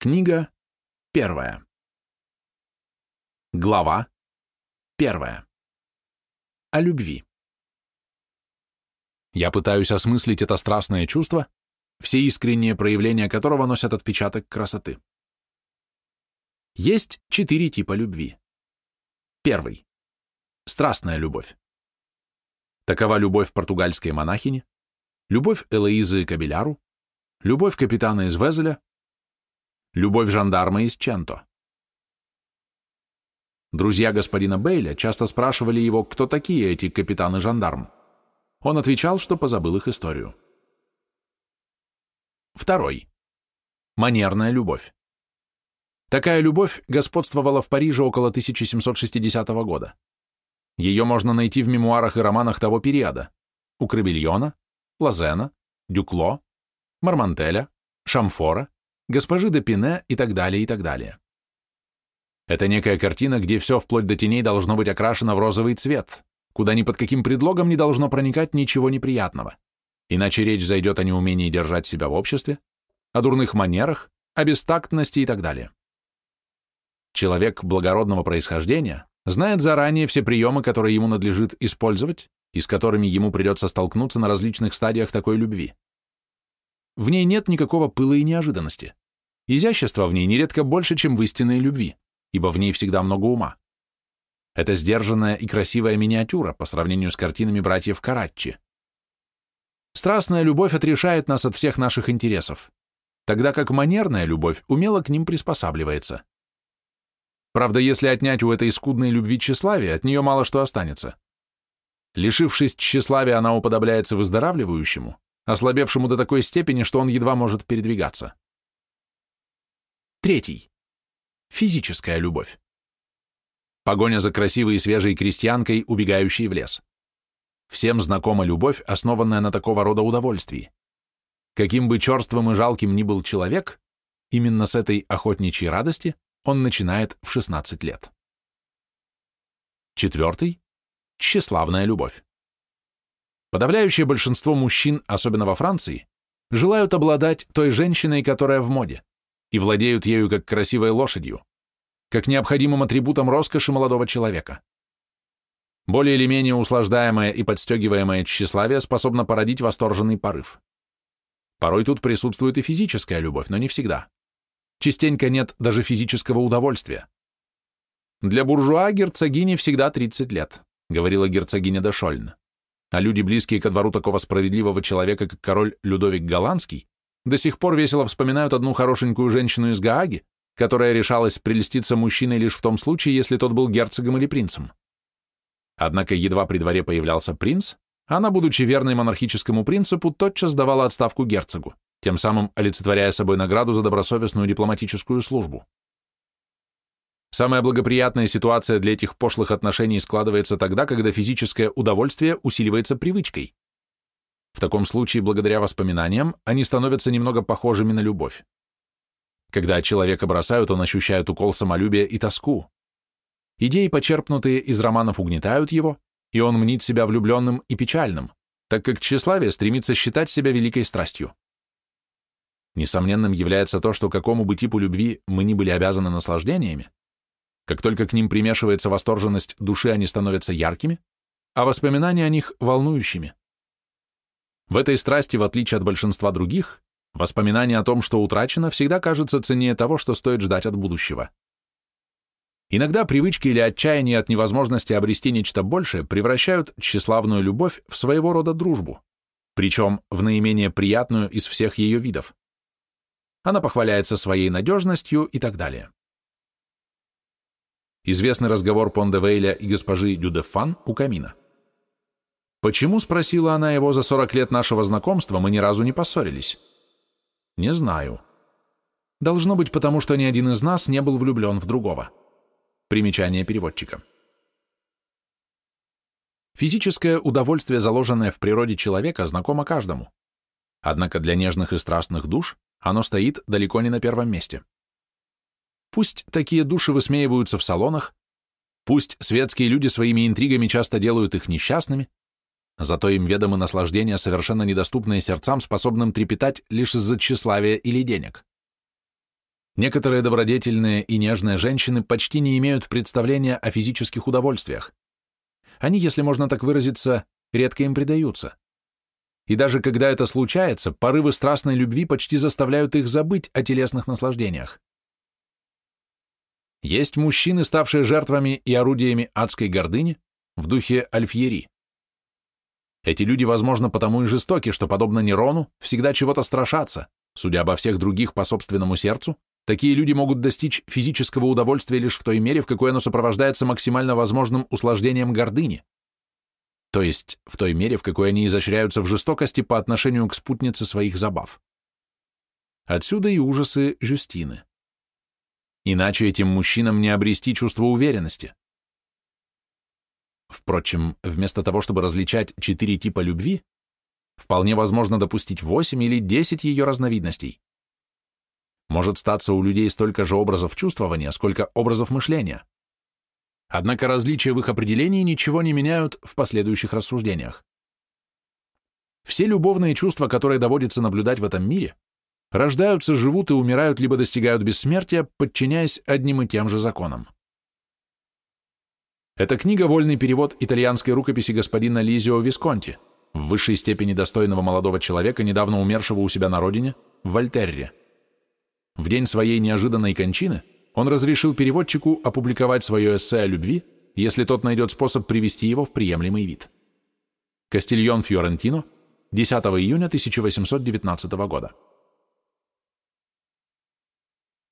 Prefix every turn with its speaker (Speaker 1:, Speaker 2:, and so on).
Speaker 1: Книга первая. Глава первая. О любви. Я пытаюсь осмыслить это страстное чувство, все искренние проявления которого носят отпечаток красоты. Есть четыре типа любви. Первый. Страстная любовь. Такова любовь португальской монахини, любовь Элоизы Кабеляру, любовь капитана из Везеля, любовь жандарма из Ченто. Друзья господина Бейля часто спрашивали его, кто такие эти капитаны-жандарм. Он отвечал, что позабыл их историю. Второй. Манерная любовь. Такая любовь господствовала в Париже около 1760 года. Ее можно найти в мемуарах и романах того периода. У Крабельона, Лазена, Дюкло, Мармантеля, Шамфора, госпожи де Пине и так далее, и так далее. Это некая картина, где все вплоть до теней должно быть окрашено в розовый цвет, куда ни под каким предлогом не должно проникать ничего неприятного. Иначе речь зайдет о неумении держать себя в обществе, о дурных манерах, о бестактности и так далее. Человек благородного происхождения знает заранее все приемы, которые ему надлежит использовать и с которыми ему придется столкнуться на различных стадиях такой любви. В ней нет никакого пыла и неожиданности. Изящество в ней нередко больше, чем в истинной любви, ибо в ней всегда много ума. Это сдержанная и красивая миниатюра по сравнению с картинами братьев Караччи. Страстная любовь отрешает нас от всех наших интересов, тогда как манерная любовь умело к ним приспосабливается. Правда, если отнять у этой скудной любви тщеславие, от нее мало что останется. Лишившись тщеславия, она уподобляется выздоравливающему, ослабевшему до такой степени, что он едва может передвигаться. Третий. Физическая любовь. Погоня за красивой и свежей крестьянкой, убегающей в лес. Всем знакома любовь, основанная на такого рода удовольствии. Каким бы черствым и жалким ни был человек, именно с этой охотничьей радости он начинает в 16 лет. Четвертый – тщеславная любовь. Подавляющее большинство мужчин, особенно во Франции, желают обладать той женщиной, которая в моде, и владеют ею как красивой лошадью, как необходимым атрибутом роскоши молодого человека. Более или менее услаждаемое и подстегиваемое тщеславие способно породить восторженный порыв. Порой тут присутствует и физическая любовь, но не всегда. Частенько нет даже физического удовольствия. Для буржуа герцогини всегда 30 лет, говорила герцогиня де Шольн а люди, близкие ко двору такого справедливого человека, как король Людовик Голландский, до сих пор весело вспоминают одну хорошенькую женщину из Гааги, которая решалась прельститься мужчиной лишь в том случае, если тот был герцогом или принцем. Однако едва при дворе появлялся принц, она, будучи верной монархическому принципу, тотчас давала отставку герцогу, тем самым олицетворяя собой награду за добросовестную дипломатическую службу. Самая благоприятная ситуация для этих пошлых отношений складывается тогда, когда физическое удовольствие усиливается привычкой. В таком случае, благодаря воспоминаниям, они становятся немного похожими на любовь. Когда человека бросают, он ощущает укол самолюбия и тоску. Идеи, почерпнутые из романов, угнетают его, и он мнит себя влюбленным и печальным, так как тщеславие стремится считать себя великой страстью. Несомненным является то, что какому бы типу любви мы ни были обязаны наслаждениями, как только к ним примешивается восторженность души, они становятся яркими, а воспоминания о них — волнующими. В этой страсти, в отличие от большинства других, воспоминание о том, что утрачено, всегда кажется ценнее того, что стоит ждать от будущего. Иногда привычки или отчаяние от невозможности обрести нечто большее превращают тщеславную любовь в своего рода дружбу, причем в наименее приятную из всех ее видов. Она похваляется своей надежностью и так далее. Известный разговор Пондевейля и госпожи Дюдефан у камина. «Почему?» — спросила она его за 40 лет нашего знакомства, мы ни разу не поссорились. «Не знаю». «Должно быть, потому что ни один из нас не был влюблен в другого». Примечание переводчика. Физическое удовольствие, заложенное в природе человека, знакомо каждому. Однако для нежных и страстных душ оно стоит далеко не на первом месте. Пусть такие души высмеиваются в салонах, пусть светские люди своими интригами часто делают их несчастными, зато им ведомы наслаждения, совершенно недоступные сердцам, способным трепетать лишь из-за тщеславия или денег. Некоторые добродетельные и нежные женщины почти не имеют представления о физических удовольствиях. Они, если можно так выразиться, редко им предаются. И даже когда это случается, порывы страстной любви почти заставляют их забыть о телесных наслаждениях. Есть мужчины, ставшие жертвами и орудиями адской гордыни в духе альфьери. Эти люди, возможно, потому и жестоки, что, подобно Нерону, всегда чего-то страшатся, судя обо всех других по собственному сердцу, Такие люди могут достичь физического удовольствия лишь в той мере, в какой оно сопровождается максимально возможным услаждением гордыни, то есть в той мере, в какой они изощряются в жестокости по отношению к спутнице своих забав. Отсюда и ужасы Жюстины. Иначе этим мужчинам не обрести чувство уверенности. Впрочем, вместо того, чтобы различать четыре типа любви, вполне возможно допустить восемь или десять ее разновидностей. Может статься у людей столько же образов чувствования, сколько образов мышления. Однако различия в их определении ничего не меняют в последующих рассуждениях. Все любовные чувства, которые доводится наблюдать в этом мире, рождаются, живут и умирают, либо достигают бессмертия, подчиняясь одним и тем же законам. Эта книга – вольный перевод итальянской рукописи господина Лизио Висконти, в высшей степени достойного молодого человека, недавно умершего у себя на родине, в Вольтерре. В день своей неожиданной кончины он разрешил переводчику опубликовать свое эссе о любви, если тот найдет способ привести его в приемлемый вид. Кастильон Фьорентино, 10 июня 1819 года.